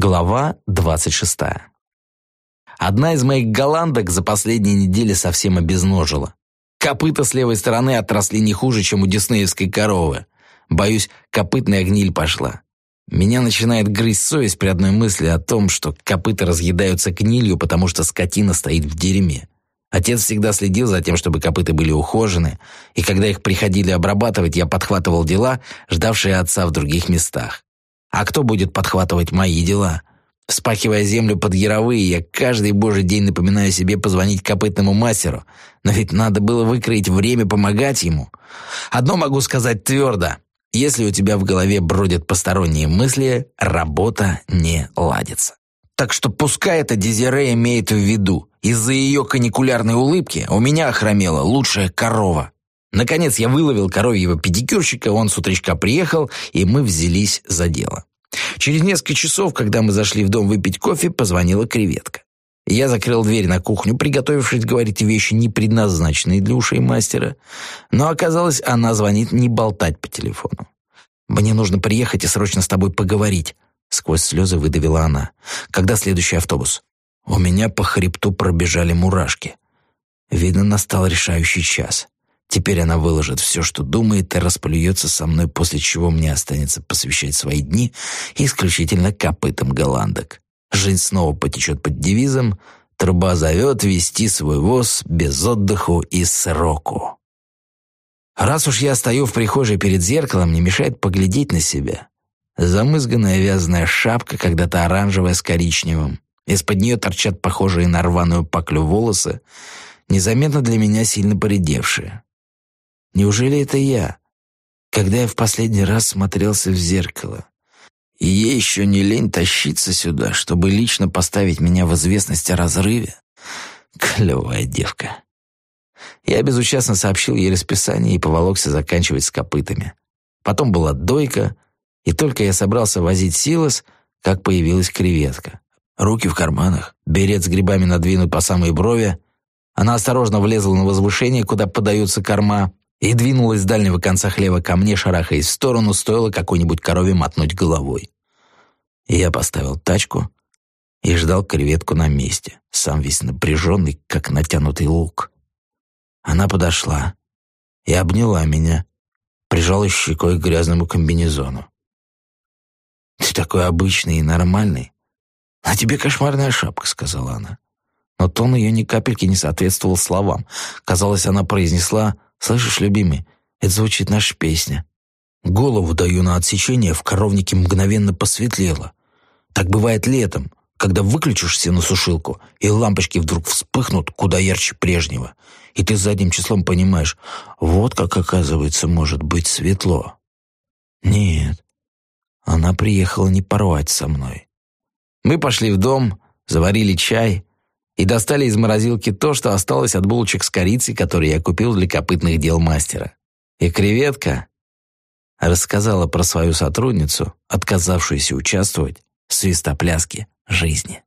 Глава 26. Одна из моих голландок за последние недели совсем обезножила. Копыта с левой стороны отросли не хуже, чем у диснеевской коровы. Боюсь, копытная гниль пошла. Меня начинает грызть совесть при одной мысли о том, что копыта разъедаются гнилью, потому что скотина стоит в дерьме. Отец всегда следил за тем, чтобы копыта были ухожены, и когда их приходили обрабатывать, я подхватывал дела, ждавшие отца в других местах. А кто будет подхватывать мои дела? Вспахивая землю под яровые, я каждый божий день напоминаю себе позвонить копытному мастеру. Но ведь надо было выкроить время помогать ему. Одно могу сказать твердо. Если у тебя в голове бродят посторонние мысли, работа не ладится. Так что пускай это Дезире имеет в виду. Из-за ее каникулярной улыбки у меня охромела лучшая корова. Наконец я выловил коровьего педикюрщика, он с утречка приехал, и мы взялись за дело. Через несколько часов, когда мы зашли в дом выпить кофе, позвонила креветка. Я закрыл дверь на кухню, приготовившись говорить вещи, не предназначенные для ушей мастера. Но оказалось, она звонит не болтать по телефону. «Мне нужно приехать и срочно с тобой поговорить», — сквозь слезы выдавила она. «Когда следующий автобус?» У меня по хребту пробежали мурашки. Видно, настал решающий час. Теперь она выложит все, что думает, и расплюется со мной, после чего мне останется посвящать свои дни исключительно копытам голландок. Жизнь снова потечет под девизом «Труба зовет вести свой воз без отдыху и сроку». Раз уж я стою в прихожей перед зеркалом, не мешает поглядеть на себя. Замызганная вязаная шапка, когда-то оранжевая с коричневым. Из-под нее торчат похожие на рваную паклю волосы, незаметно для меня сильно поредевшие. Неужели это я? Когда я в последний раз смотрелся в зеркало? И ей еще не лень тащиться сюда, чтобы лично поставить меня в известность о разрыве? Клевая девка. Я безучастно сообщил ей расписание и поволокся заканчивать с копытами. Потом была дойка, и только я собрался возить силос, как появилась креветка. Руки в карманах, берет с грибами надвинут по самой брови. Она осторожно влезла на возвышение, куда подаются корма, и двинулась с дальнего конца хлева ко мне, шарахаясь в сторону, стоило какой-нибудь корове мотнуть головой. Я поставил тачку и ждал креветку на месте, сам весь напряженный, как натянутый лук. Она подошла и обняла меня, прижала щекой к грязному комбинезону. «Ты такой обычный и нормальный. А тебе кошмарная шапка», — сказала она. Но тон ее ни капельки не соответствовал словам. Казалось, она произнесла «Слышишь, любимый, это звучит наша песня». Голову даю на отсечение, в коровнике мгновенно посветлело. Так бывает летом, когда выключишься на сушилку, и лампочки вдруг вспыхнут куда ярче прежнего, и ты задним числом понимаешь, вот как, оказывается, может быть светло. Нет, она приехала не порвать со мной. Мы пошли в дом, заварили чай, и достали из морозилки то, что осталось от булочек с корицей, которые я купил для копытных дел мастера. И креветка рассказала про свою сотрудницу, отказавшуюся участвовать в свистопляске жизни.